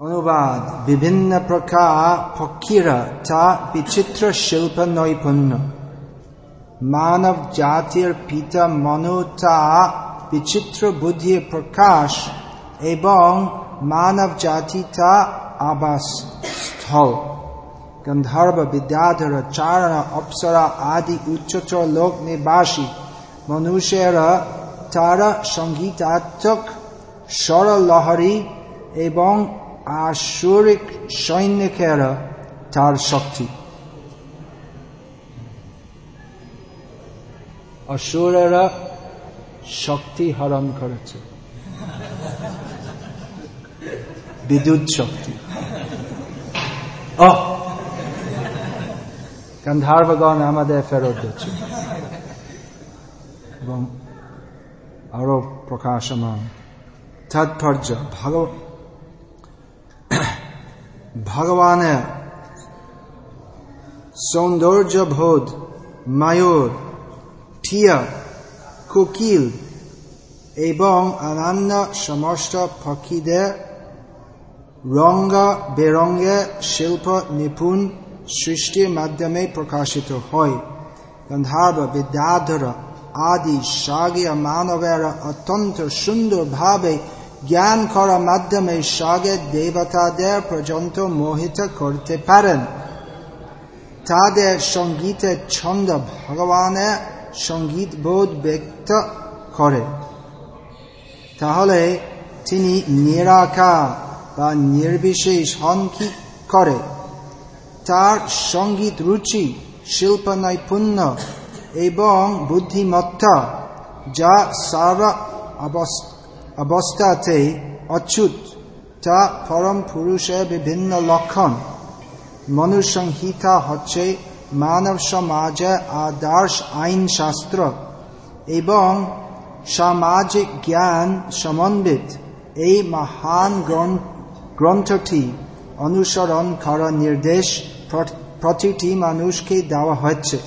অনুবাদ, বিভিন্ন প্রকার ফকিরা তা বিচিত্র শিল্প নৈপুণ্য। মানব জাতির পিতা মনু তা বিচিত্র বুদ্ধির প্রকাশ এবং মানব জাতি তা আবাস স্থল গন্ধর্ব বিদ্যাধর চারণ, অপ্সরা আদি উচ্চতর লোক নিবাসী, মনুষ্যেরা তারা সঙ্গীতাত্মক স্বরলহরী এবং আসুরিক সৈনিকেরা তার শক্তি। অসুরেরা শক্তি হরণ করেছে। বিদ্যুৎ শক্তি। ও গান্ধার্বগণ আমাদের ফেরত দিচ্ছে। এবং আরও প্রকাশমান। তাৎপর্য ভগব ভগবানের সৌন্দর্য বোধ মায়ুর, ঠিয়া, কোকিল এবং অন্যান্য সমস্ত পক্ষীদের রঙ্গ বেরঙ্গে শিল্প নিপুণ সৃষ্টির মাধ্যমে প্রকাশিত হয়। গন্ধার্ব বিদ্যাধর আদি, সাগীয়, মানবেরা অত্যন্ত সুন্দরভাবে জ্ঞান করার মাধ্যমে সাগের দেবতাদের পর্যন্ত মোহিত করতে পারেন। তাদের সঙ্গীতের ছন্দ ভগবানের সংগীত বোধ ব্যক্ত করে। তাহলে তিনি নিরাকার বা নির্বিশেষ হন কি করে? তার সংগীত রুচি শিল্প নৈপুণ্য এবং বুদ্ধিমত্তা, যা সারা অবস্থাতে অচ্যুত। তা পরম পুরুষের বিভিন্ন লক্ষণ। মনুসংহিতা হচ্ছে মানব সমাজে আদর্শ আইন শাস্ত্র এবং সামাজিক জ্ঞান সমন্বিত। এই মহান গ্রন্থটি অনুসরণ করার নির্দেশ প্রতিটি মানুষকে দেওয়া হচ্ছে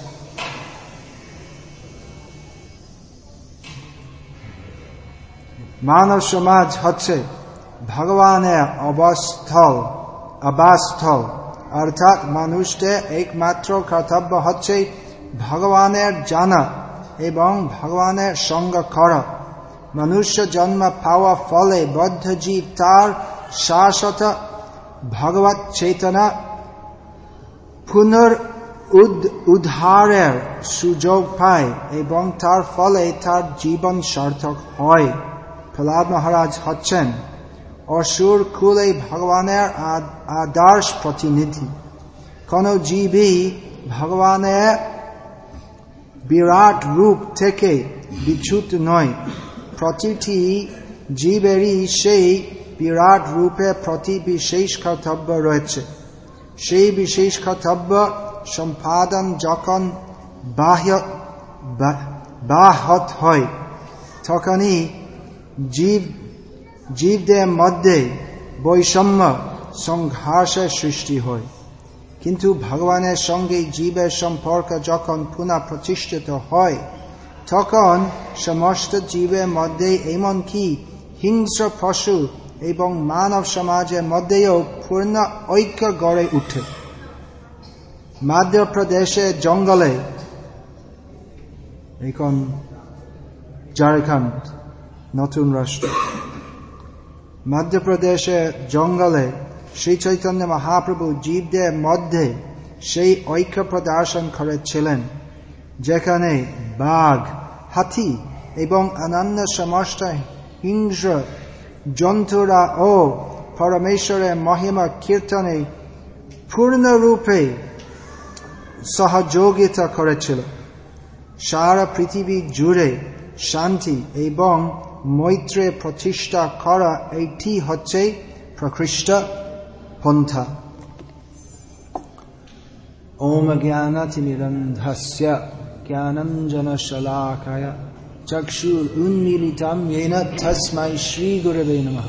মানব সমাজ হচ্ছে ভগবানের অবস্থল আবাসস্থল অর্থাৎ মানুষদের একমাত্র কর্তব্য হচ্ছে ভগবানের জানা এবং ভগবানের সঙ্গ করা। মনুষ্য জন্ম পাওয়া ফলে বদ্ধ জীব তার শাশ্বত ভগবত চেতনা পুনর উদ্ধারের সুযোগ পায় এবং তার ফলে তার জীবন সার্থক হয়। প্রহ্লাদ মহারাজ হচ্ছেন অসুর কুলে ভগবানের আদর্শ প্রতিনিধি। কোন জীবই ভগবানের বিরাট রূপ থেকে বিচ্যুত নয়। প্রতিটি জীবেরই সেই বিরাট রূপে প্রতি বিশেষ কর্তব্য রয়েছে। সেই বিশেষ কর্তব্য সম্পাদন যখন বাহ্য বাহত হয়, তখনই জীব, জীবদের মধ্যে বৈষম্য সংঘর্ষের সৃষ্টি হয়। কিন্তু ভগবানের সঙ্গে জীবের সম্পর্ক যখন পুনঃ প্রতিষ্ঠিত হয়, তখন সমস্ত জীবের মধ্যে এমনকি হিংস্র পশু এবং মানব সমাজের মধ্যেও পূর্ণ ঐক্য গড়ে উঠে। মধ্যপ্রদেশের জঙ্গলে, এখন ঝাড়খণ্ড। নতুন রাষ্ট্র। মধ্যপ্রদেশে জঙ্গলে শ্রী চৈতন্য মহাপ্রভু জীবদের মধ্যে সেই ঐক্য প্রদর্শন করেছিলেন, যেখানে বাঘ, হাতি এবং অন্যান্য সমস্ত হিংস্র জন্তুরা ও পরমেশ্বরের মহিমা কীর্তনে পূর্ণরূপে সহযোগিতা করেছিল। সারা পৃথিবী জুড়ে শান্তি এবং মৈত্রে প্রতিষ্ঠা করা এইটি হচ্ছে প্রকৃষ্ট পন্থা। ওম জ্ঞানাতিমিরন্ধস্য জ্ঞানঞ্জনশলাকায় চক্ষুরুন্মিলিতাম येन तस्मै श्रीगुरवे नमः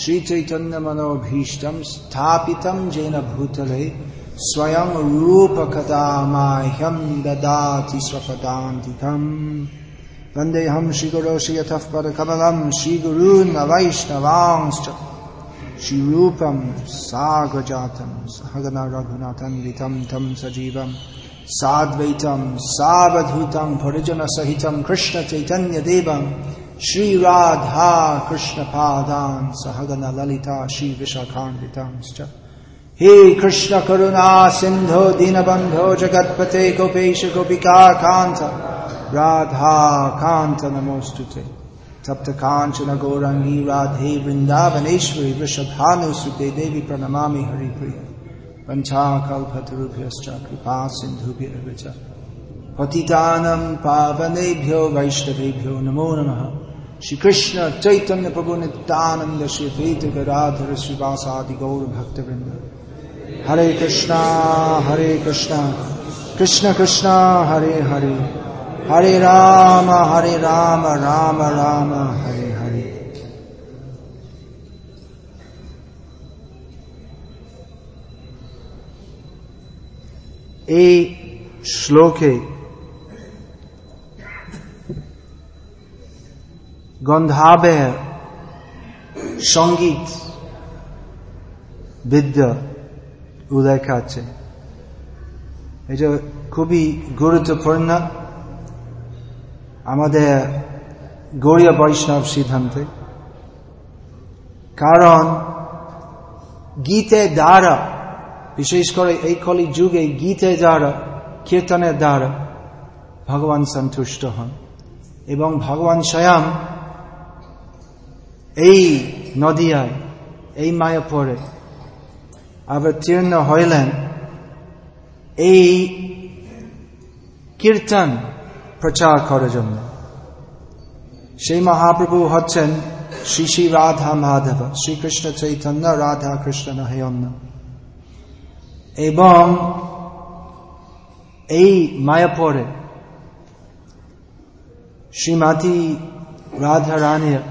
श्रीचैतन्यमनोभीष्टं स्थापितं येन भूतले स्वयं रूपकदामाह्यं ददाति स्वपदान्तिकम् वन्देऽहं श्रीगुरो श्रीयतः पदकमलं श्रीगुरून् वैष्णवांश्च श्रीरूपं साग्रजातं सहगन रघुनाथं वितं तं सजीवं साद्वैतं सावधूतं परिजनसहितं कृष्णचैतन्यदेवं श्रीराधा कृष्णपादान् सहगन ललिता श्रीविशाखान्वितांश्च हे कृष्ण करुणा सिन्धो दीनबन्धो जगत्पते गोपेश गोपिका Kant Radha Kanta Namostute. Tapta Kanchana Gorangi Radhe Vrindavaneshwari Vrishabhanu Sute Devi Pranamami Haripriya. पञ्चाकल्पतरुभ्यश्च कृपा सिन्धुभ्यश्च पतितानं पावनेभ्यो वैष्णवेभ्यो नमो नमः श्रीकृष्ण चैतन्य प्रभु नित्यानन्द श्री प्रीतिगराधर श्रीवासादि गौरभक्तवृन्द हरे कृष्णा हरे कृष्णा कृष्ण कृष्णा हरे हरे हरे राम हरे राम राम राम हरे हरे এই শ্লোকে গন্ধাবের সঙ্গীত বিদ্যা উল্লেখ আছে এটা খুবই গুরুত্বপূর্ণ আমাদের গৌরীয় বৈষ্ণব সিদ্ধান্তে। কারণ গীতে দ্বারা, বিশেষ করে এই কলি যুগে গীতে দ্বারা কীর্তনের দ্বারা ভগবান সন্তুষ্ট হন এবং ভগবান স্বয়ং এই নদিয়ায়, এই মায়াপুরে অবতীর্ণ হইলেন। এই কীর্তন প্রচার করার জন্য। সেই মহাপ্রভু হচ্ছেন শ্রী শ্রী রাধা মাধব, শ্রীকৃষ্ণ চৈতন্য, রাধা কৃষ্ণ নহেয়ন্য এবং এই মায়াপুরে শ্রীমতী রাধা রানীর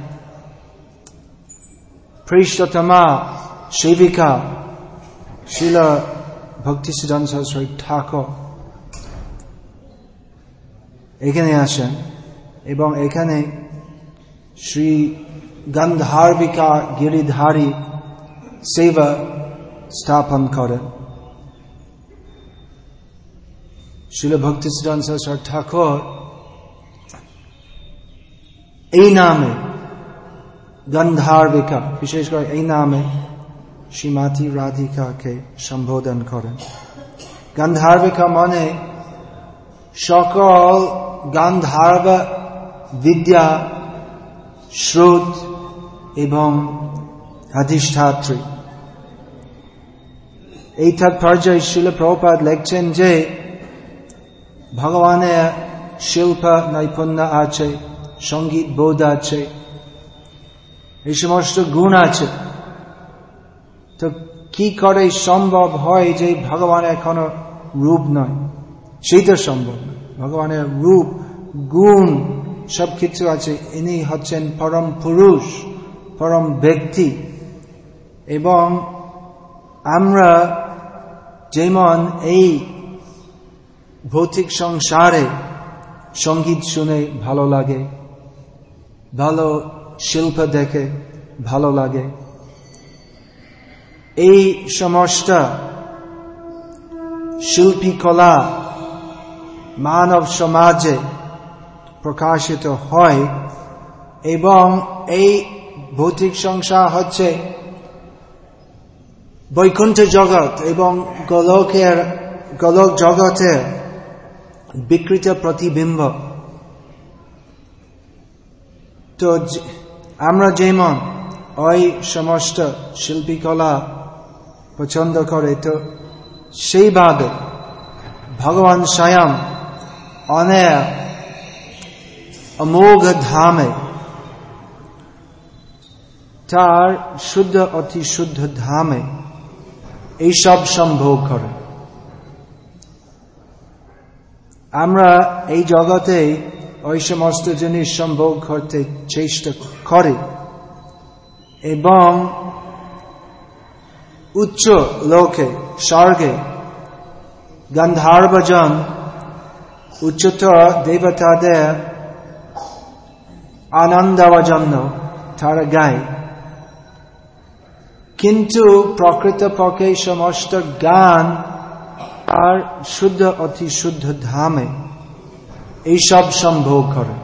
পৃষ্ঠতমা সেবিকা, শিল ভক্তি সিদ্ধান্ত সরস্বতী ঠাকুর এখানে আসেন এবং এখানে শ্রী গন্ধার্বিকা গিরিধারী সেবা স্থাপন করেন। শিল ভক্তি সিদ্ধান্ত ঠাকুর, এই নামে গন্ধার্বিকা, বিশেষ করে এই নামে শ্রীমাতি রাধিকাকে সম্বোধন করেন। গন্ধার্বিকা মানে সকল গান্ধার্ব, বিদ্যা শ্রুত এবং অধিষ্ঠাত্রী এই তাৎপর্যায় শিল প্রপাত লেখছেন যে ভগবানের শিল্প নৈপুণ্য আছে, সংগীত বোধ আছে, এই সমস্ত গুণ আছে। তো কি করে সম্ভব হয় যে ভগবানের কোনো রূপ নয়? সেই তো সম্ভব ভগবানের রূপ, গুণ সব কিছু আছে। ইনি হচ্ছেন পরম পুরুষ, পরম ব্যক্তি। এবং আমরা যেমন এই ভৌতিক সংসারে সংগীত শুনে ভালো লাগে, ভালো শিল্প দেখে ভালো লাগে, এই সমস্ত শিল্পী কলা মানব সমাজে প্রকাশিত হয় এবং এই ভৌতিক সংসার হচ্ছে বৈকুণ্ঠ জগৎ এবং গোলকের, গোলক জগতের বিকৃত প্রতিবিম্ব। তো আমরা যেমন ওই সমস্ত শিল্পীকলা পছন্দ করে, তো সেইভাবে ভগবান স্বয়ং অনেক অমোঘ ধামে। তার শুদ্ধ, অতি শুদ্ধ ধামে এইসব সম্ভব করে। আমরা এই জগতে ওই সমস্ত জিনিস সম্ভব করতে চেষ্টা করে এবং উচ্চ লোকে, স্বর্গে, গন্ধার্বজন উচ্চতর দেবতাদের আনন্দ দেওয়ার জন্য তারা গায় কিন্তু প্রকৃত পক্ষে সমস্ত গান আর শুদ্ধ, অতি শুদ্ধ ধামে এইসব সম্ভব করে।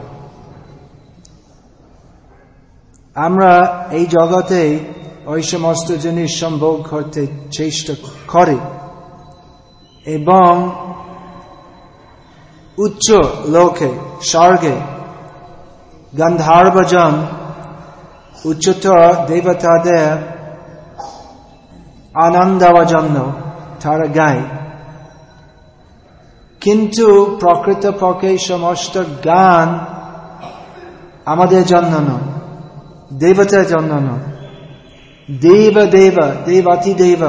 আমরা এই জগতে ওই সমস্ত জিনিস সম্ভব করতে চেষ্টা করে এবং উচ্চ লোকে, স্বর্গে, গন্ধার্বজন, উচ্চতর দেবতাদের আনন্দ জন্য তারা গায় কিন্তু প্রকৃত পক্ষে সমস্ত গান আমাদের জন্য নয়, দেবতার জন্য নয়। দেব দেব, দেবাতি দেব,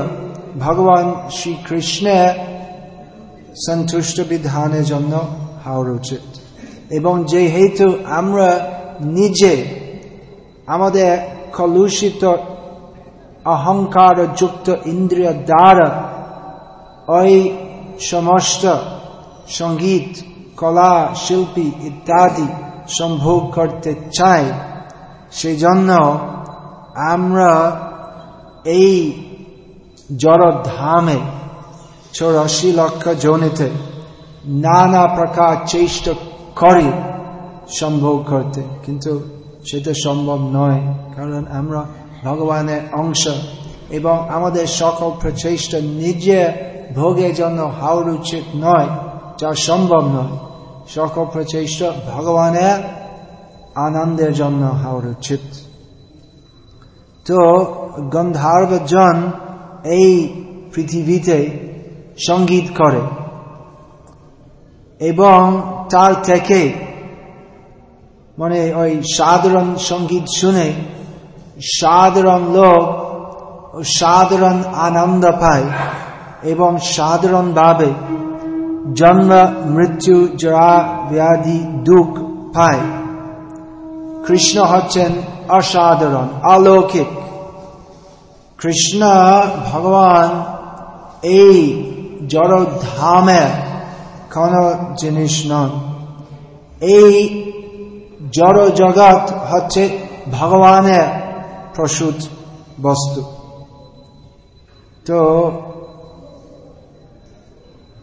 ভগবান শ্রীকৃষ্ণের সন্তুষ্ট বিধানের জন্য হওয়ার উচিত। এবং যেহেতু আমরা নিজে আমাদের কলুষিত অহংকার যুক্ত ইন্দ্রিয় দ্বারা ওই সমস্ত সংগীত, কলা, শিল্পী ইত্যাদি সম্ভোগ করতে চাই সেই জন্য আমরা এই জড়ধামে চৌরাশি লক্ষ জনিতে নানা প্রকার চেষ্টা করি সম্ভব করতে। কিন্তু সেটা সম্ভব নয়, কারণ আমরা ভগবানের অংশ এবং আমাদের সকল প্রচেষ্টা নিজে ভোগের জন্য হাওর উচিত নয়, যা সম্ভব নয়। সকল প্রচেষ্টা ভগবানের আনন্দের জন্য হওয়ার উচিত। তো গন্ধার্ব জন এই পৃথিবীতে সংগীত করে। এবং তার থেকে মানে ওই সাধারণ সংগীত শুনে সাধারণ লোক সাধারণ আনন্দ পায় এবং সাধারণভাবে জন্ম, মৃত্যু, জরা, ব্যাধি, দুঃখ পায়। কৃষ্ণ হচ্ছেন অসাধারণ, অলৌকিক। কৃষ্ণ, ভগবান এই জড়ধামে কোন জিনিস নন। এই জড় জগৎ হচ্ছে ভগবানের প্রসূত বস্তু। তো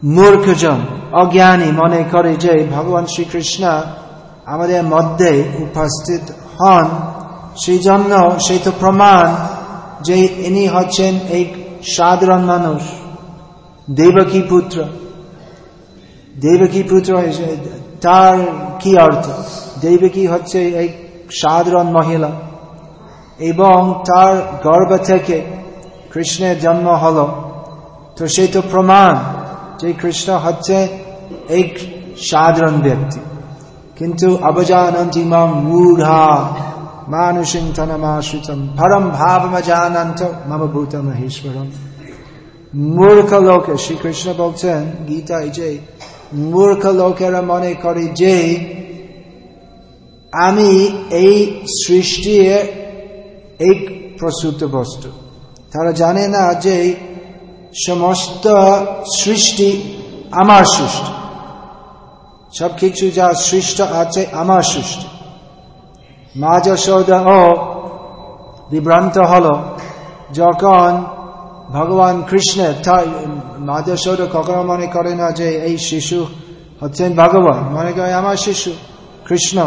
মূর্খজন, অজ্ঞানী মনে করে যে ভগবান শ্রীকৃষ্ণ আমাদের মধ্যে উপস্থিত হন সেই জন্য সেই তো প্রমাণ যে ইনি হচ্ছেন এই সাধারণ মানুষ। দেবকী পুত্র দেবকী পুত্র তার কি অর্থ দেবকী হচ্ছে এক সাধারণ মহিলা। এবং তার গর্ভ থেকে কৃষ্ণের জন্ম হল। তো সেই তো প্রমাণ যে কৃষ্ণ হচ্ছে এক সাধারণ ব্যক্তি। কিন্তু অবজানন্তি মাম মূঢ়া মানুষিংতনমাশ্রিতম পরম ভাবমজানন্ত মম ভূত মহেশ্বরম মূর্খ লোকে শ্রীকৃষ্ণ বলছেন গীতায় যে মূর্খ লোকেরা মনে করে যে আমি এই সৃষ্টির এক প্রসূত বস্তু তারা জানে না যে সমস্ত সৃষ্টি আমার সৃষ্টি সব কিছু যা সৃষ্ট আছে আমার সৃষ্টি মা যশোদা বিভ্রান্ত হল যখন ভগবান কৃষ্ণের মা যশোদা কখনো মনে করে না যে এই শিশু হচ্ছেন ভগবান মনে করে আমার শিশু কৃষ্ণ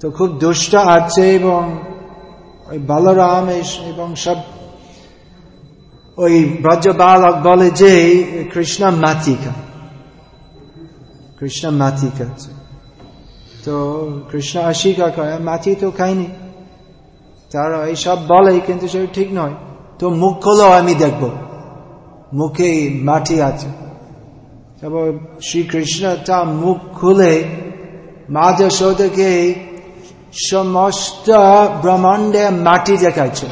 তো খুব দুষ্ট আছে এবং ওই বলরাম এবং সব ওই ব্রজ বালক বলে যে কৃষ্ণ মাতিকা। কৃষ্ণ খাচ্ছে তো কৃষ্ণ অস্বীকার করে মাটি তো খাইনি। তারা এইসব বলে, কিন্তু সেটা ঠিক নয়। তো মুখ খোলো আমি দেখব। মুখে মাটি আছে। তারপর শ্রীকৃষ্ণ তা মুখ খুলে মা যশোদকে সমস্ত ব্রহ্মাণ্ডে মাটি দেখাচ্ছে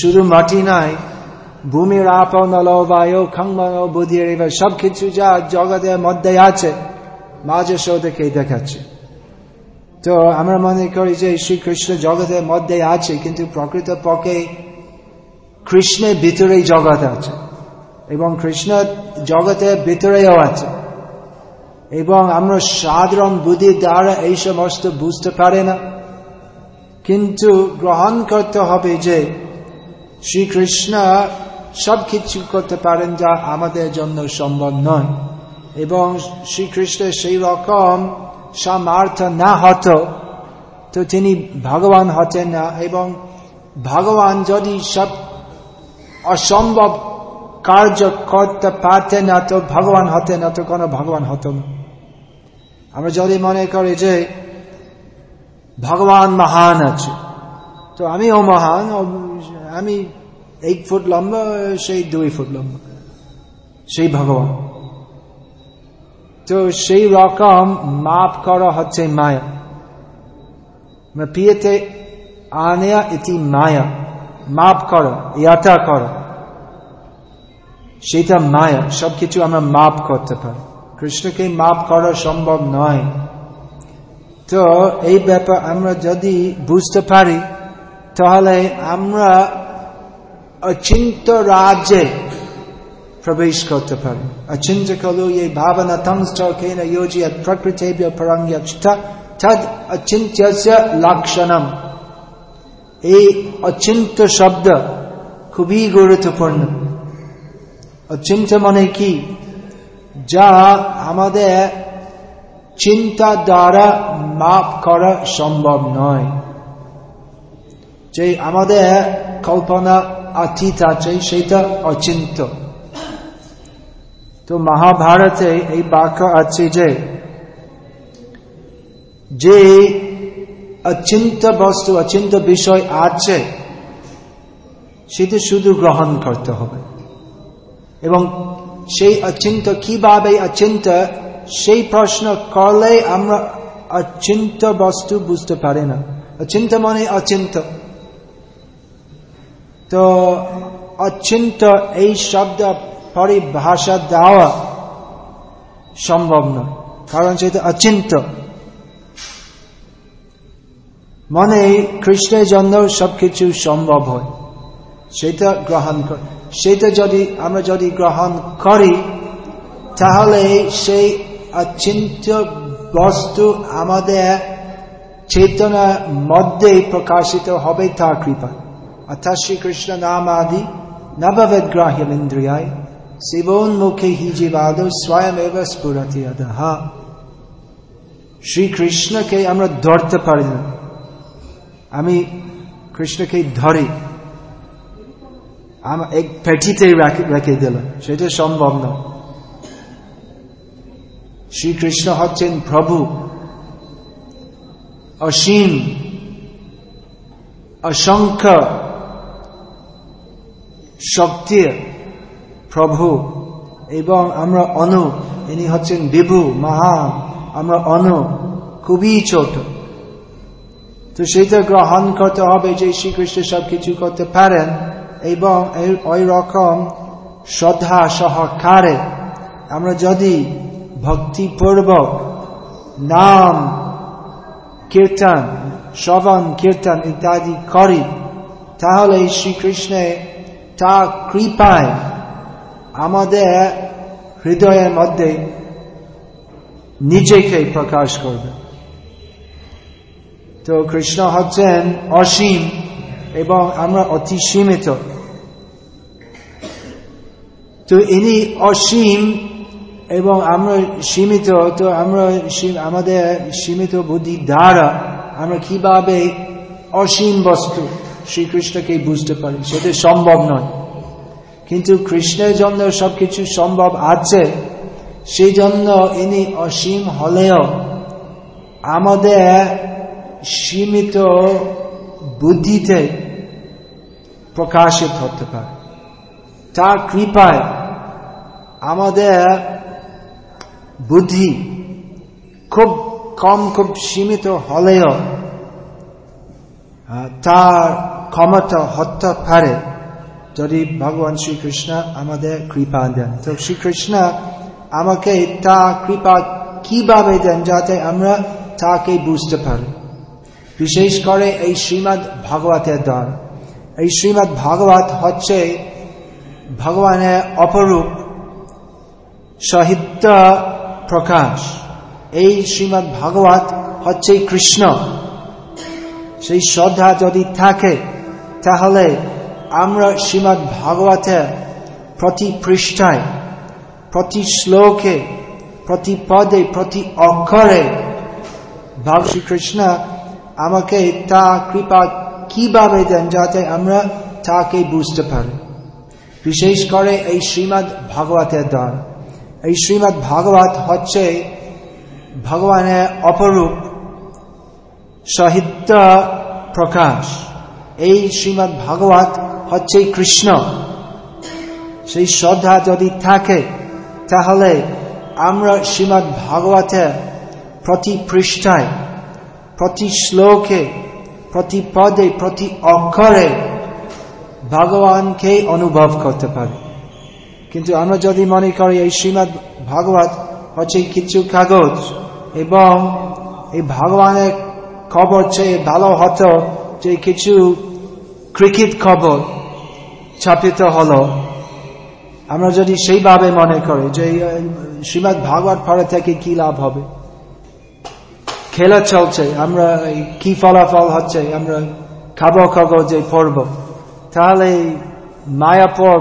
শুধু মাটি নাই, ভূমির আপ নল বায়ু বুদ্ধির এবার সব কিছু যা জগতের মধ্যে আছে, মাঝে সৌদেরকে দেখাচ্ছে। তো আমরা মনে করি যে শ্রীকৃষ্ণ জগতের মধ্যে আছে, কিন্তু প্রকৃত পক্ষে কৃষ্ণের ভিতরেই জগৎ আছে। এবং কৃষ্ণ জগতের ভিতরেও আছে। এবং আমরা সাধারণ বুদ্ধি দ্বারা এই সমস্ত বুঝতে পারে না। কিন্তু গ্রহণ করতে হবে যে শ্রীকৃষ্ণ সব কিছু করতে পারেন যা আমাদের জন্য সম্ভব নয়। এবং শ্রীকৃষ্ণের সেই রকম সামার্থ না হতো, তো তিনি ভগবান হতেন না। এবং ভগবান যদি সব অসম্ভব কার্য করতে পারতেন না তো ভগবান হতেন না তো কোনো ভগবান হতো না। আমরা যদি মনে করি যে ভগবান মহান আছে, তো আমিও মহান আমি এক ফুট লম্বা, সেই দুই ফুট লম্বা, সেই ভগবান। তো সেই রকম মাপ করা হচ্ছে মায়া। পিয়েতে আনেয়া ইতি মায়া। মাপ করো ইয়াতা করো। সেটা মায়া, সবকিছু আমরা মাপ করতে পারি। কৃষ্ণকে মাপ করা সম্ভব নয়। তো এই ব্যাপার আমরা যদি বুঝতে পারি, তাহলে আমরা অচিন্ত রাজ্যে প্রবেশ করতে পারি। অচিন্ত খলু এই ভাবনা প্রকৃতিভ্য পরঙ্গচ্ছ তদ অচিন্ত্য লক্ষণম। এই অচিন্ত শব্দ খুবই গুরুত্বপূর্ণ। অচিন্ত মানে কি? যা আমাদের চিন্তা দ্বারা মাপ করা সম্ভব নয়। যে আমাদের কল্পনা অতীত আছে, সেটা অচিন্ত। তো মহাভারতে এই বাক্য আছে যে যে অচিন্ত বস্তু অচিন্ত বিষয় আছে, সেটি শুধু গ্রহণ করতে হবে। এবং সেই অচিন্ত কীভাবে অচিন্ত সেই প্রশ্ন করলে আমরা অচিন্ত বস্তু বুঝতে পারি না। অচিন্ত মানে অচিন্ত তো অচিন্ত এই শব্দ পরিভাষা দেওয়া সম্ভব নয়, কারণ সেটা অচিন্ত মনে কৃষ্ণের জন্য সবকিছু সম্ভব হয়। সেটা গ্রহণ কর সেটা যদি আমরা যদি গ্রহণ করি, তাহলে সেই অচিন্ত বস্তু আমাদের চেতনার মধ্যে প্রকাশিত হবে তা কৃপা। অর্থাৎ শ্রীকৃষ্ণ নাম আদি নববেদ গ্রাহ্যম ইন্দ্রিয়ায় শিবোন্মুখে হি জীবাদ স্বয়ং এব স্ফুরতি শ্রীকৃষ্ণকে আমরা ধরতে পারি না। আমি কৃষ্ণকে ধরে এক পেটিতে রেখে দিল সেটা সম্ভব নয় শ্রীকৃষ্ণ হচ্ছেন প্রভু, অসীম, অসংখ্য শক্তির প্রভু এবং আমরা অনু। ইনি হচ্ছেন বিভু, মহান। আমরা অনু, খুবই ছোট। তো সেটা গ্রহণ করতে হবে যে শ্রীকৃষ্ণ সবকিছু করতে পারেন এবং ওই রকম শ্রদ্ধা সহকারে আমরা যদি ভক্তিপূর্বক নাম, কীর্তন, শ্রবণ, কীর্তন ইত্যাদি করি, তাহলে শ্রীকৃষ্ণে তা কৃপায় আমাদের হৃদয়ের মধ্যে নিজেকে প্রকাশ করবে। তো কৃষ্ণ হচ্ছেন অসীম এবং আমরা অতি সীমিত। তো ইনি অসীম এবং আমরা সীমিত, তো আমরা আমাদের সীমিত বুদ্ধি দ্বারা আমরা কীভাবে অসীম বস্তু শ্রীকৃষ্ণকে বুঝতে পারি সেটা সম্ভব নয়। কিন্তু কৃষ্ণের জন্য সবকিছু সম্ভব আছে, সেই জন্য ইনি অসীম হলেও আমাদের সীমিত বুদ্ধিতে প্রকাশিত হতে পারে। তার কৃপায় আমাদের বুদ্ধি খুব কম, খুব সীমিত হলেও তার ক্ষমতা হতে পারে যদি ভগবান শ্রীকৃষ্ণ আমাদের কৃপা দেন। তো শ্রীকৃষ্ণ আমাকে তা কৃপা কীভাবে দেন যাতে আমরা তাকে বুঝতে পারি? বিশেষ করে এই শ্রীমৎ ভাগবতের দ্বারা। এই শ্রীমৎ ভাগবত হচ্ছে ভগবানের অপরূপ সাহিত্য প্রকাশ। এই শ্রীমৎ ভাগবত হচ্ছে কৃষ্ণ। সেই শ্রদ্ধা যদি থাকে, তাহলে আমরা শ্রীমৎ ভাগবতের প্রতি পৃষ্ঠায়, প্রতি শ্লোকে, প্রতি পদে, প্রতি অক্ষরে ভাব শ্রীকৃষ্ণ আমাকে তা কৃপা কীভাবে দেন যাতে আমরা তাকে বুঝতে পারি? বিশেষ করে এই শ্রীমৎ ভাগবতের দ্বারা। এই শ্রীমৎ ভাগবত হচ্ছে ভগবানের অপরূপ সাহিত্য প্রকাশ। এই শ্রীমৎ ভাগবত হচ্ছে কৃষ্ণ। সেই শ্রদ্ধা যদি থাকে, তাহলে আমরা শ্রীমৎ ভাগবতের প্রতি পৃষ্ঠায় প্রতি শ্লোকে, প্রতি পদে, প্রতি অক্ষরে ভগবানকে অনুভব করতে পারি। কিন্তু আমরা যদি মনে করি এই শ্রীমৎ ভাগবত হচ্ছে কিছু কাগজ এবং এই ভগবানের খবর চেয়ে ভালো হতো, যে কিছু ক্রিকেট খবর ছাপিত হলো, আমরা যদি সেইভাবে মনে করি যে শ্রীমৎ ভাগবত পড়া থেকে কি লাভ হবে? খেলা চলছে, আমরা কি ফলাফল হচ্ছে, আমরা খাব খাব যে পড়ব। তাহলে মায়াপুর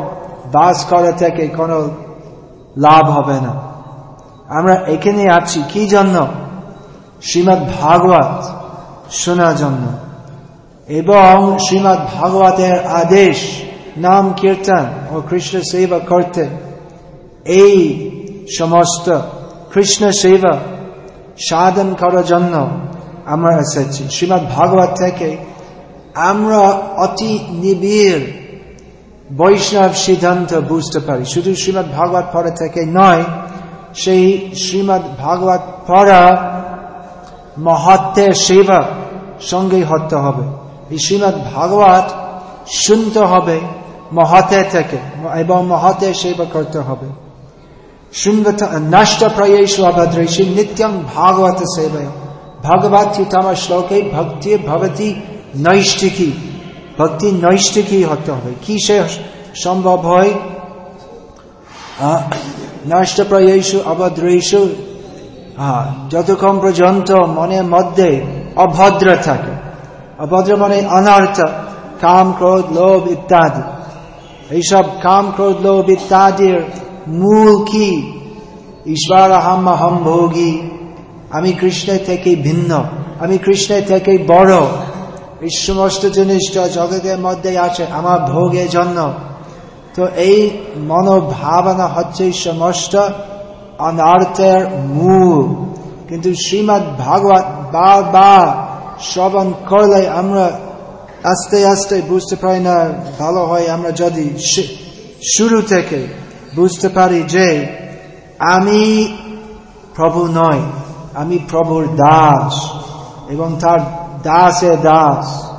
বাস করা থেকে কোনো লাভ হবে না। আমরা এখানে আছি কি জন্য? শ্রীমৎ ভাগবত শোনার জন্য। এবং শ্রীমৎ ভাগবতের আদেশ, নাম, কীর্তন ও কৃষ্ণ সেবা করতে এই সমস্ত কৃষ্ণ সেবা সাধন করার জন্য আমরা এসেছি। শ্রীমৎ ভাগবত থেকে আমরা অতি নিবিড় বৈষ্ণব সিদ্ধান্ত বুঝতে পারি। শুধু শ্রীমৎ ভাগবত পড়া থেকে নয়, সেই শ্রীমৎ ভাগবত পড়া মহাত্মের সেবা সঙ্গে হতে হবে। এই শ্রীমৎ ভাগবত শুনতে হবে মহাতে থেকে এবং মহাতে সেবা করতে হবে। নিত্যং ভাগবত সেবয় ভগবত্যুতম শ্লোকে ভক্তি ভবতী নৈষ্ঠিকী ভক্তি নৈষ্ঠিকী হতে হবে কি সে সম্ভব হয় নষ্ট প্রয়েশু অভদ্রেশু হ্যাঁ যতক্ষণ পর্যন্ত মনের মধ্যে অভদ্র থাকে অভদ্র মানে অনর্থ কাম ক্রোধ লোভ ইত্যাদি এইসব কাম ক্রোধ লোভ ইত্যাদির মূল কি? ঈশ্বর আহম হম ভোগী। আমি কৃষ্ণের থেকে ভিন্ন। আমি কৃষ্ণের থেকে বড়। এই সমস্ত জিনিসটা জগতের মধ্যে আছে, আমার ভোগের জন্য। তো এই মনোভাবনা হচ্ছে সমস্ত অনার্থের মূল। কিন্তু শ্রীমৎ ভাগবত বারবার শ্রবণ করলে আমরা আস্তে আস্তে বুঝতে পারি না, ভালো হয় আমরা যদি শুরু থেকে বুঝতে পারি যে আমি প্রভু নয় আমি প্রভুর দাস এবং তার দাসে দাস।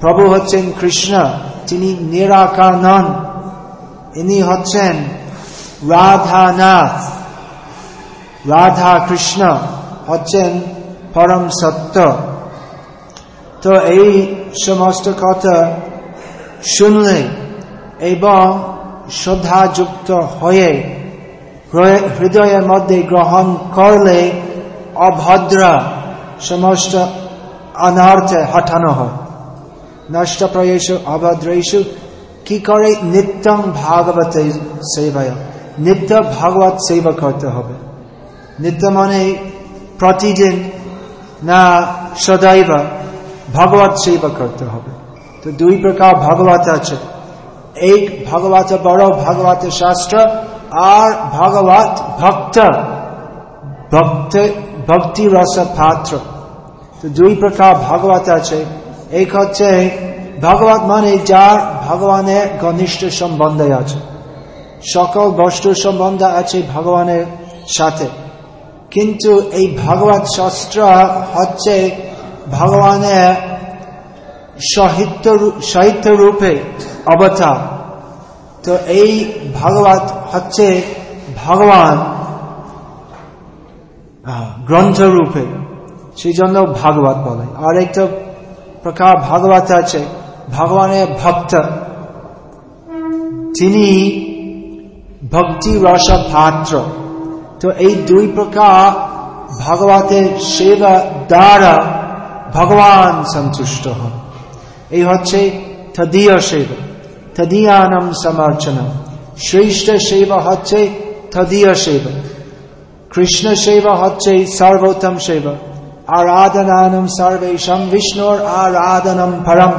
প্রভু হচ্ছেন কৃষ্ণ, তিনি নিরাকার নন, ইনি হচ্ছেন রাধানাথ। রাধা কৃষ্ণ হচ্ছেন পরম সত্য। তো এই সমস্ত কথা শুনলে এবং শ্রদ্ধাযুক্ত হয়ে হৃদয়ের মধ্যে গ্রহণ করলে অভদ্র সমস্ত অনার্থে হঠানো হয়। নষ্ট প্রয়েশ অভদ্রেশু কি করে নিত্যং ভাগবত সেবায়? নিত্য ভাগবত সেবা করতে হবে। নিত্য মানে প্রতিদিন না সদাইব ভগবত সেবা করতে হবে। তো দুই প্রকার ভগবত আছে। এক ভগবত বড় ভগবত শাস্ত্র, আর ভগবত ভক্ত ভক্ত ভক্তি রস পাত্র। তো দুই প্রকার ভগবত আছে। এক হচ্ছে ভগবত মানে যার ভগবানের ঘনিষ্ঠ সম্বন্ধে আছে। সকল বস্তুর সম্বন্ধ আছে ভগবানের সাথে। কিন্তু এই ভগবত শাস্ত্র হচ্ছে ভগবানের সাহিত্য সাহিত্য রূপে অবতার তো এই ভাগবত হচ্ছে ভগবান গ্রন্থ রূপে সেই জন্য ভাগবত বলে। আর একটা প্রকার ভাগবত আছে, ভগবানের ভক্ত। তিনি ভক্তি রস পাত্র। তো এই দুই প্রকার ভগবতের সেবা দ্বারা ভগবান সন্তুষ্ট হন। এই হচ্ছে তদীয় সেবা। তদীয়ানম সমর্চনম শ্রেষ্ঠ সেবা হচ্ছে তদীয় সেবা। কৃষ্ণ সেবা হচ্ছে সর্বোত্তম সেবা। আরাধনানম সর্বেশম বিষ্ণুর আরাধনম পরম।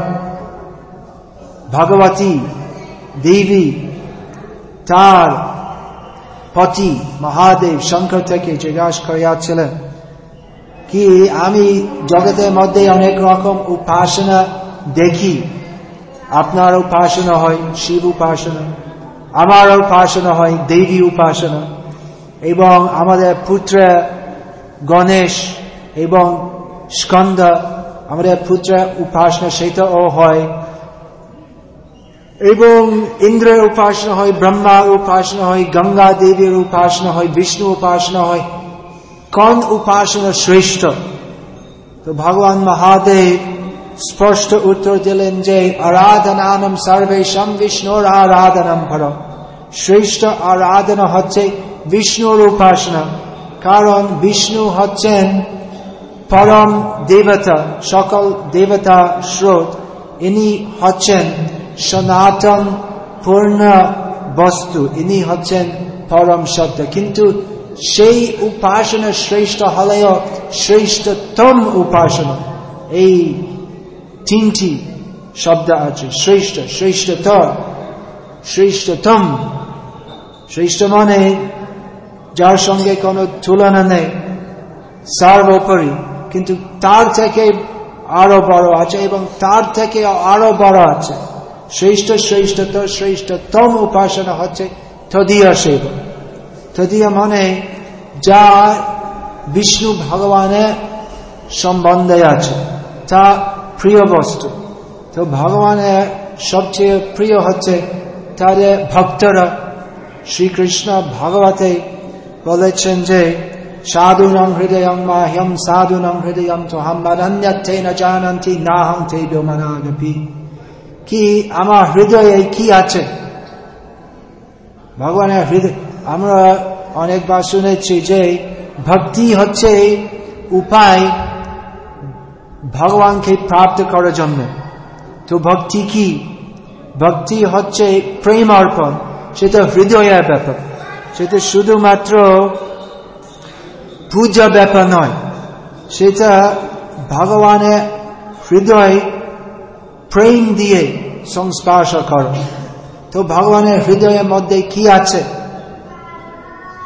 ভগবতী, দেবী, তার পতি, মহাদেব, শঙ্কর থেকে জিজ্ঞাসা করিয়াছিলেন, কি আমি জগতের মধ্যে অনেক রকম উপাসনা দেখি? আপনার উপাসনা হয়, শিব উপাসনা। আমার উপাসনা হয়, দেবী উপাসনা। এবং আমাদের পুত্র গণেশ এবং স্কন্দ আমাদের পুত্র উপাসনা সেটাও হয়। এবং ইন্দ্রের উপাসনা হয়, ব্রহ্মার উপাসনা হয়, গঙ্গা দেবীর উপাসনা হয় বিষ্ণু উপাসনা হয়। কোন উপাসনা শ্রেষ্ঠ? তো ভগবান মহাদেব স্পষ্ট উত্তর দিলেন যে, আরাধনানম সর্বেশম বিষ্ণুর আরাধনম ভর। শ্রেষ্ঠ আরাধনা হচ্ছে বিষ্ণুর উপাসনা, কারণ বিষ্ণু হচ্ছেন পরম দেবতা, সকল দেবতা স্রোত। ইনি হচ্ছেন সনাতন পূর্ণ বস্তু, ইনি হচ্ছেন পরম শব্দ কিন্তু সেই উপাসনা শ্রেষ্ঠ হলেও শ্রেষ্ঠতম উপাসনা, এই তিনটি শব্দ আছে, শ্রেষ্ঠ, শ্রেষ্ঠতর, শ্রেষ্ঠতম। শ্রেষ্ঠ মানে যার সঙ্গে কোনো তুলনা নেই, সর্বোপরি। কিন্তু তার থেকে আরও বড় আছে এবং তার থেকে আরও বড় আছে। শ্রেষ্ঠ, শ্রেষ্ঠতর, শ্রেষ্ঠতম উপাসনা হচ্ছে তদীয় সেবা। তদীয় মানে যা বিষ্ণু ভগবানের সম্বন্ধে আছে। তা প্রিয় বস্তু। তো ভগবানের সবচেয়ে প্রিয় হচ্ছে তাদের ভক্তরা। শ্রীকৃষ্ণ ভগবতে বলেছেন যে সাধু সাধুনং হৃদয়ং মাহ্যম সাধুনং হৃদয়ং তো হাম্বারণ্যে না জানন্তি না হং তে ব্যোমনাগপি কি আমার হৃদয়ে কি আছে? ভগবানের হৃদয় আমরা অনেকবার শুনেছি যে, ভক্তি হচ্ছে উপায় ভগবানকে প্রাপ্ত করার জন্য। তো ভক্তি কি? ভক্তি হচ্ছে প্রেম অর্পণ। সেটা হৃদয়ের ব্যাপার। সেটা শুধুমাত্র পূজা ব্যাপার নয়। সেটা ভগবানের হৃদয় প্রেম দিয়ে সংস্পর্শ কর। তো ভগবানের হৃদয়ের মধ্যে কি আছে?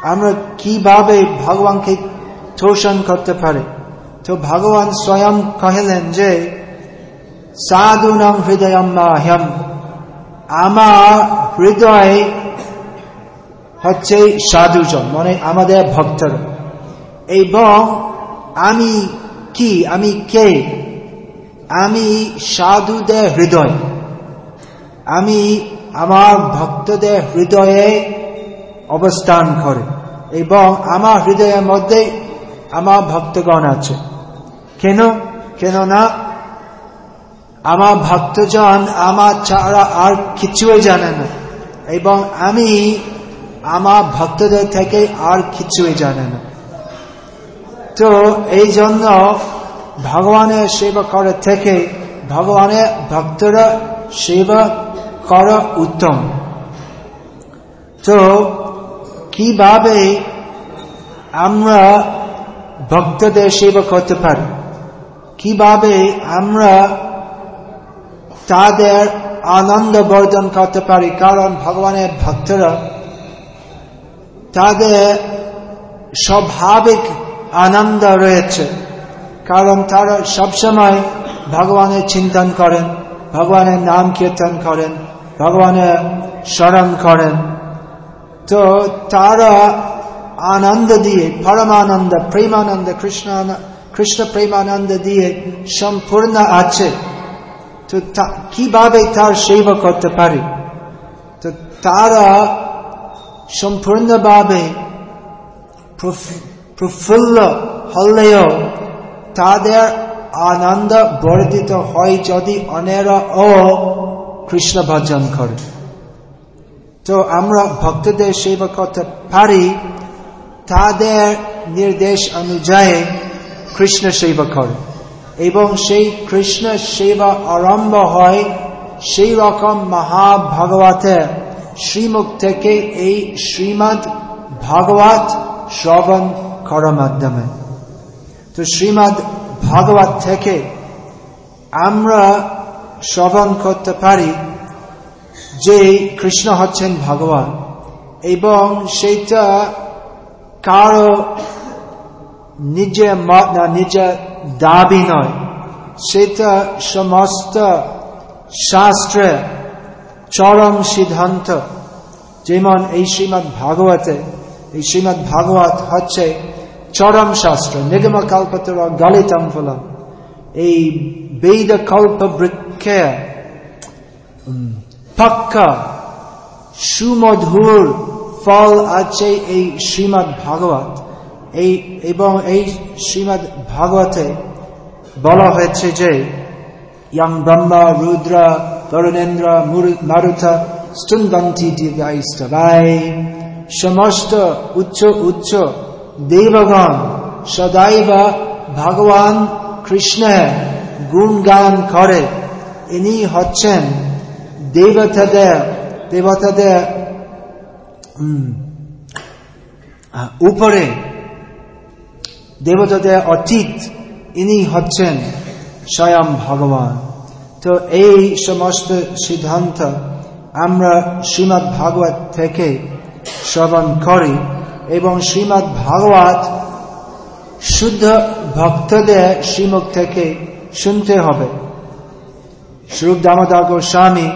আমরা কীভাবে ভগবানকে তোষণ করতে পারি? তো ভগবান স্বয়ং কহিলেন যে, সাধুনম হৃদয় মাহ্যম। আমার হৃদয় হচ্ছে সাধুজন মানে আমাদের ভক্তর। এবং আমি কি, আমি কে? আমি সাধুদের হৃদয়। আমি আমার ভক্তদের হৃদয়ে অবস্থান করে। এবং আমার হৃদয়ের মধ্যে আমার ভক্তগণ আছে। কেন? কেন না আমার ভক্তজন আমার ছাড়া আর কিছুই জানে না। এবং আমি আমার ভক্তদের থেকে আর কিছুই জানে না। তো এই জন্য ভগবানের সেবা করা থেকে ভগবানের ভক্তরা সেবা করা উত্তম। তো কীভাবে আমরা ভক্তদের সেবা করতে পারি? কীভাবে আমরা তাদের আনন্দ বর্জন করতে পারি? কারণ ভগবানের ভক্তরা তাদের স্বাভাবিক আনন্দ রয়েছে। কারণ তারা সবসময় ভগবানের চিন্তন করেন, ভগবানের নাম কীর্তন করেন, ভগবানের স্মরণ করেন। তো তারা আনন্দ দিয়ে, পরমানন্দ, প্রেমানন্দ কৃষ্ণ কৃষ্ণ প্রেমানন্দ দিয়ে সম্পূর্ণ আছে তো কীভাবে তার সেবা করতে পারি তো তারা সম্পূর্ণভাবে প্রফুল্ল হলেও তাদের আনন্দ বর্ধিত হয় যদি অনেরা ও কৃষ্ণ ভজন করে তো আমরা ভক্তদের সেবা করতে পারি তাদের নির্দেশ অনুযায়ী কৃষ্ণ সেবা করে। এবং সেই কৃষ্ণ সেবা আরম্ভ হয় সেই রকম মহাভাগবতে। শ্রীমুখ থেকে এই শ্রীমদ ভাগবত শ্রবণ করার মাধ্যমে। তো শ্রীমদ ভাগবত থেকে আমরা শ্রবণ করতে পারি যে কৃষ্ণ হচ্ছেন ভগবান। এবং সেইটা কারও নিজের মত না নিজের দাবি নয় সেটা সমস্ত শাস্ত্রে চরম সিদ্ধান্ত যেমন এই শ্রীমৎ ভাগবতে এই শ্রীমৎ ভাগবত হচ্ছে চরম শাস্ত্র নিগম কল্পতর গলিতম ফলম এই বেদ কল্প বৃক্ষে পাক্কা সুমধুর ফল আছে এই শ্রীমৎ ভাগবত এই, এবং এই শ্রীমৎ ভাগবতে বলা হয়েছে যে, ইয়ং ব্রহ্মা, রুদ্র, তরুণেন্দ্র মারুথা, স্তুন্দন্তি দিব্যাইস্তবাই সমস্ত উচ্চ উচ্চ দেবগণ সদাইব ভগবান কৃষ্ণের গুণগান করে। ইনি হচ্ছেন দেবতাদের দেবতাদের উপরে দেবতাদের অতীত, ইনি হচ্ছেন স্বয়ং ভগবান। তো এই সমস্ত সিদ্ধান্ত আমরা শ্রীমৎ ভাগবত থেকে শ্রবণ করি এবং শ্রীমৎ ভাগবত শুদ্ধ ভক্তদের শ্রীমুখ থেকে শুনতে হবে। স্বরূপ দামোদর গোস্বামী,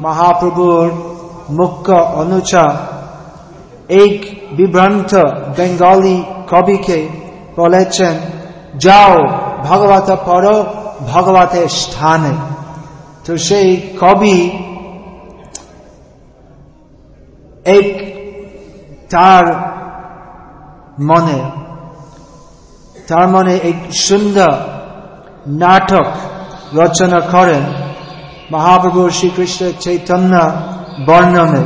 মহাপ্রভুর মুখ্য অনুচা এক বিভ্রান্ত বেঙ্গলি কবিকে বলেছেন, যাও, ভগবত পর ভগবতের স্থানে। তো সেই কবি এক তার মনে তার মনে এক সুন্দর নাটক রচনা করেন মহাপ্রভু শ্রীকৃষ্ণ চৈতন্য বর্ণনে।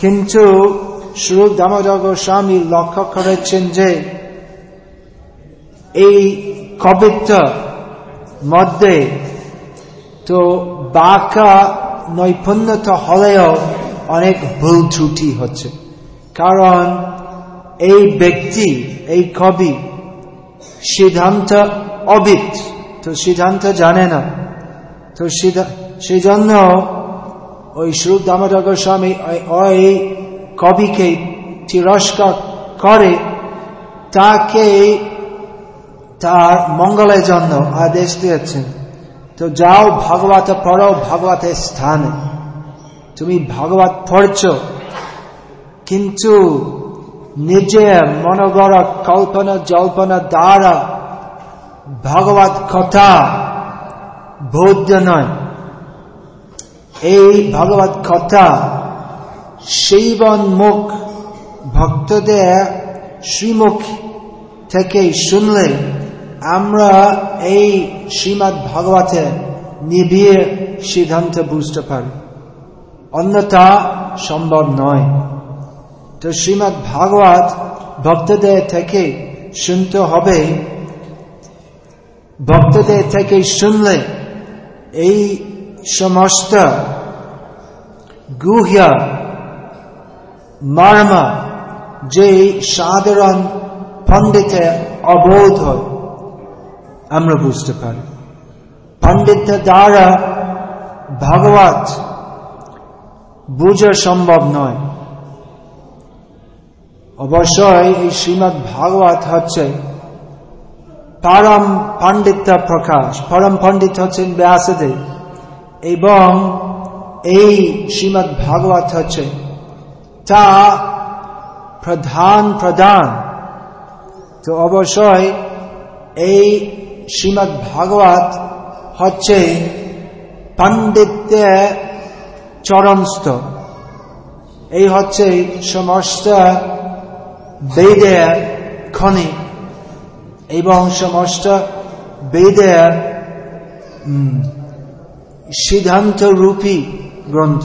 কিন্তু স্বরূপ দামোদর গোস্বামী লক্ষ্য করেছেন যে এই কবিত্ব মধ্যে তো বাঁকা নৈপুণ্যতা হলেও অনেক ভুল ত্রুটি হচ্ছে। কারণ এই ব্যক্তি, এই কবি সিদ্ধান্ত অবিত, তো সিদ্ধান্ত জানে না। তো সেই জন্য ওই সুরূপ দামোদর স্বামী ওই কবিকে তিরস্কার করে তাকে তার মঙ্গলের জন্য আদেশ দিয়েছেন। তো যাও ভাগবত, পড়ো ভাগবতের স্থানে। তুমি ভাগবত পড়ছ। কিন্তু নিজের মনগড় কল্পনা, জল্পনা দ্বারা ভগবত কথা বৌদ্ধ নয়। এই ভগবত কথা মুখ ভক্তদের শ্রীমুখ থেকে শুনলে আমরা এই শ্রীমৎ ভাগবতে নিবিয়ে সিদ্ধান্ত বুঝতে পারি। অন্যতা সম্ভব নয়। তো শ্রীমৎ ভাগবত ভক্তদের থেকে শুনতে হবে। ভক্তদের থেকে শুনলে এই সমস্ত গুহ্য, মর্ম যে সাধারণ পণ্ডিতে অবোধ হয় আমরা বুঝতে পারি। পণ্ডিত দ্বারা ভাগবত বুঝা সম্ভব নয়। অবশ্যই এই শ্রীমৎ ভাগবত হচ্ছে পরম পণ্ডিত প্রকাশ। পরম পণ্ডিত হচ্ছেন ব্যাসদেব এবং এই শ্রীমৎ ভাগবত হচ্ছে তা প্রধান প্রধান তো অবশ্যই এই শ্রীমৎ ভাগবত হচ্ছে পণ্ডিতের চরমস্ত এই হচ্ছে সমস্ত বেদের খনি এবং সমস্ত বেদের সিদ্ধান্ত রূপী গ্রন্থ।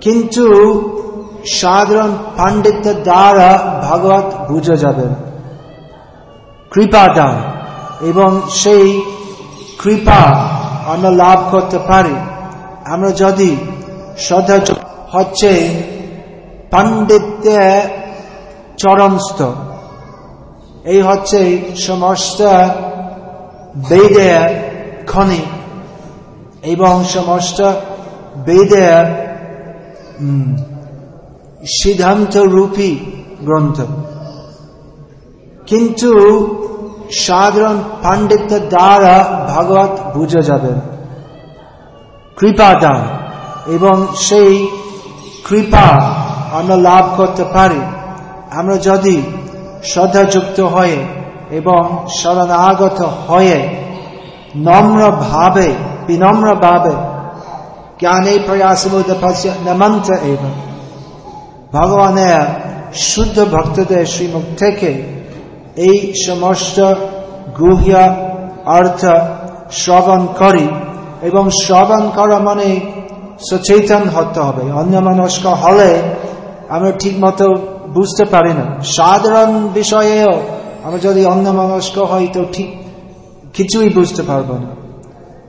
কিন্তু সাধারণ পাণ্ডিত্য দ্বারা ভাগবত বুঝা যাবে কৃপা দান এবং সেই কৃপা আমরা লাভ করতে পারি। আমরা যদি শ্রদ্ধা হচ্ছে পাণ্ডিত্যে চরম স্তর এই হচ্ছে সমস্ত বেদের খনি এবং সমস্ত বেদের সিদ্ধান্ত রূপী গ্রন্থ। কিন্তু সাধারণ পাণ্ডিত্য দ্বারা ভাগবত বুঝা যাবে কৃপা দান, এবং সেই কৃপা আমরা লাভ করতে পারি। আমরা যদি শ্রদ্ধাযুক্ত হয়ে এবং শরণাগত হয়ে নম্র ভাবে বিনম্র ভাবে জ্ঞানে প্রয়াস নমন্ত এবং ভগবানের শুদ্ধ ভক্তদের শ্রীমুখ থেকে এই সমস্ত গুহিয়া অর্থ শ্রবণ করি এবং শ্রবণ করা মানে সচেতন হতে হবে। অন্য মনস্ক হলে আমরা ঠিক মতো বুঝতে পারি না। সাধারণ বিষয়েও আমরা যদি অন্য মনস্ক হই তো ঠিক কিছুই বুঝতে পারব না।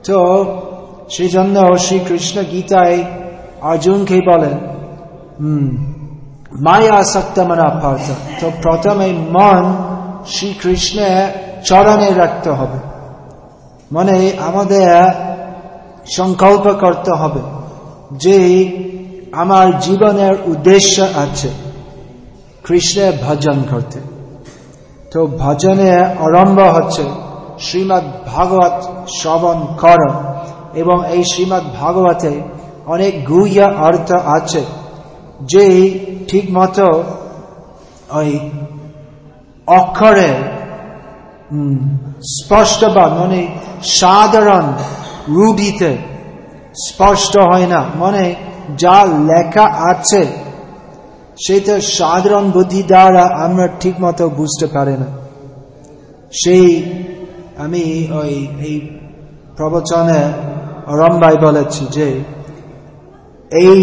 তো সেই জন্য শ্রীকৃষ্ণ গীতায় অর্জুনকে বলেন হম মায়া সত্যমনা পার্থ। তো প্রথমে মন শ্রীকৃষ্ণের চরণে রাখতে হবে। মানে আমাদের সংকল্প করতে হবে যে আমার জীবনের উদ্দেশ্য আছে কৃষ্ণের ভজন করতে। তো ভজনে আরম্ভ হচ্ছে শ্রীমৎ ভাগবত শ্রবণ কর এবং এই শ্রীমৎ ভাগবতে অনেক গুহ্য অর্থ আছে যে ঠিক মতো ওই অক্ষরে স্পষ্ট বা মানে সাধারণ রূঢ়িতে স্পষ্ট হয় না। মানে যা লেখা আছে, সেটা সাধারণ বুদ্ধি দ্বারা আমরা ঠিক মতো বুঝতে পারি না। সেই আমি ওই, এই প্রবচনে রম্বাই বলেছি যে, এই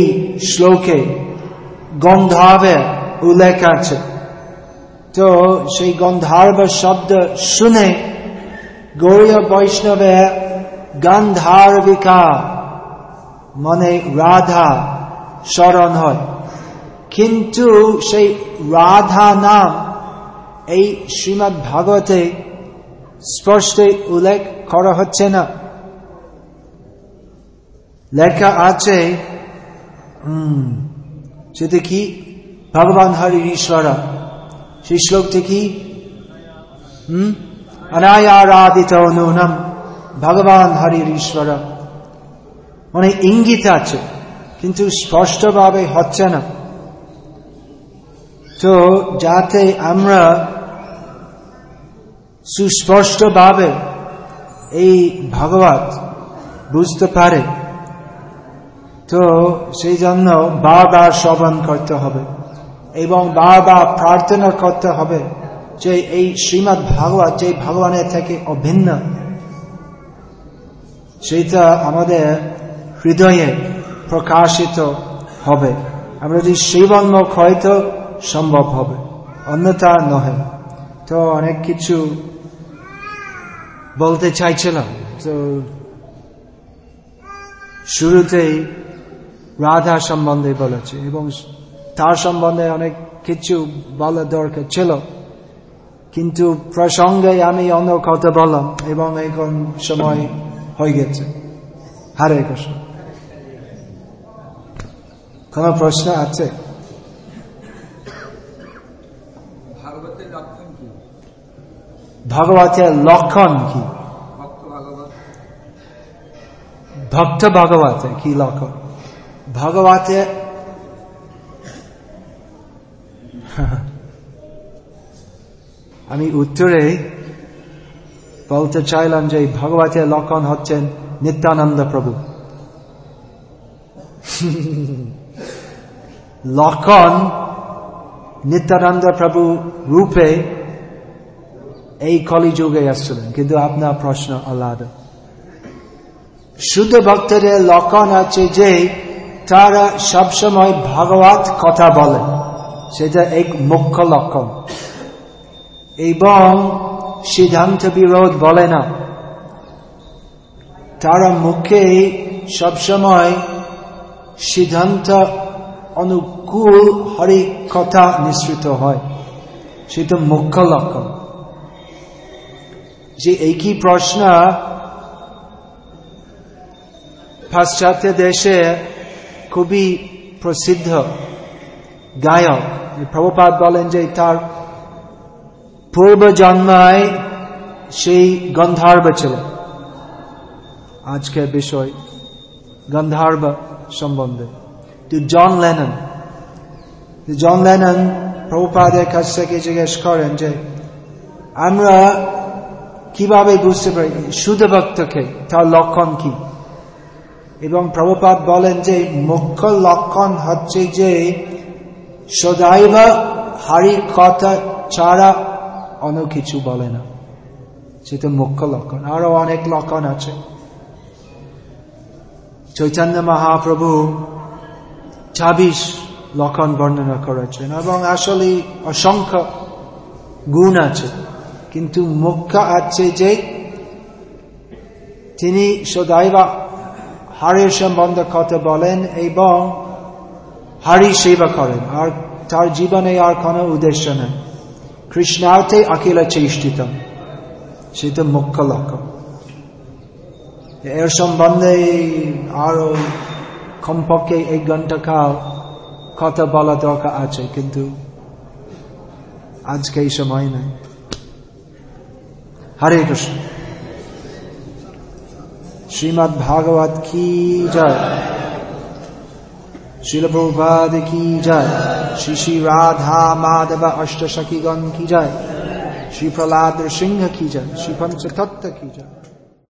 শ্লোকে গন্ধার্বের উল্লেখ আছে। তো সেই গন্ধার্ব শব্দ শুনে গৌরীয় বৈষ্ণবে গান্ধার্বিকা মনে রাধা স্মরণ হয়। কিন্তু সেই রাধা নাম এই শ্রীমৎ ভাগবতে স্পষ্ট উল্লেখ করা হচ্ছে না। লেখা আছে সেটা কি? ভগবান হরি ঈশ্বরা। সেই শ্লোকটি কি? হম? অনায়ারাধিত নূনম ভগবান হরির ঈশ্বর। মানে ইঙ্গিত আছে, কিন্তু স্পষ্টভাবে হচ্ছে না। তো যাতে আমরা সুস্পষ্টভাবে এই ভগবত বুঝতে পারে, তো সেই জন্য বারবার শ্রবণ করতে হবে। এবং বারবার প্রার্থনা করতে হবে যে এই শ্রীমৎ ভাগবত, যে ভগবানের থেকে অভিন্ন, সেটা আমাদের হৃদয়ে প্রকাশিত হবে। আমরা যদি সেবন্মুখ হয়তো সম্ভব হবে, অন্যথা নহে। তো অনেক কিছু বলতে চাইছিলাম। তো শুরুতেই রাধা সম্বন্ধে বলেছে এবং তার সম্বন্ধে অনেক কিছু বলা দরকার ছিল। কিন্তু প্রসঙ্গে আমি অন্য কথা বললাম এবং এখন সময় হয়ে গেছে। হারে কৃষ্ণ। কোন প্রশ্ন আছে? ভগবতের লক্ষণ কি? ভক্ত ভগবতে। কি লক্ষণ? ভগবতে আমি উত্তরে বলতে চাইলাম যে ভগবতের লক্ষণ হচ্ছেন নিত্যানন্দ প্রভু। লক্ষণ নিত্যানন্দ প্রভু রূপে এই কলিযুগে আসছিলেন, কিন্তু আপনার প্রশ্ন আলাদা। শুদ্ধ ভক্তদের লক্ষণ আছে যে তারা সবসময় ভগবত কথা বলে। সেটা এক মুখ্য লক্ষণ। এবং সিদ্ধান্ত বিরোধ বলে না। তারা মুখে সবসময় সিদ্ধান্ত অনুকূল হরি কথা নিঃসৃত হয়। সেটা মুখ্য লক্ষণ। যে একই প্রশ্ন পাশ্চাত্য দেশে খুবই প্রসিদ্ধ। গায়ক প্রভুপাত বলেন যে তার পূর্ব জন্মায় সেই গন্ধার্ব ছিল। আজকের বিষয়, গন্ধার্ব সম্বন্ধে। তো জন লেনন জন লেনন প্রভুপাদের কাছ থেকে জিজ্ঞেস করেন যে, আমরা কীভাবে বুঝতে পারি শুদ্ধ ভক্তকে তার লক্ষণ কি? এবং প্রভুপাত বলেন যে, মুখ্য লক্ষণ হচ্ছে যে সদাইব হারি কথা ছাড়া অন্য কিছু বলে না। সেটা মুখ্য লক্ষণ। আরও অনেক লক্ষণ আছে। চৈতন্য মহাপ্রভু ছাবিশ লক্ষণ বর্ণনা করেছেন এবং আসলে অসংখ্য গুণ আছে। কিন্তু মুখ্য আছে যে তিনি সদাইবা হারের সম্বন্ধে কথা বলেন এবং হারি সেবা করেন আর তার জীবনে আর কোনো উদ্দেশ্য নেই কৃষ্ণার্থে আকিলা চেষ্টিত সেটা মুখ্য লক্ষ্য এর সম্বন্ধে আরও কমপক্ষে এক ঘণ্টা কাল কথা বলা দরকার আছে কিন্তু আজকে এই সময় নাই হরে কৃষ্ণ শ্রীমদ ভাগবত কি জয় শিল প্রভাদ কি জয় শ্রী শ্রী রাধা মাধব সখীগণ কি জয় শ্রী প্রহ্লাদ সিংহ কি জয় শ্রী পঞ্চতত্ত্ব কি জয়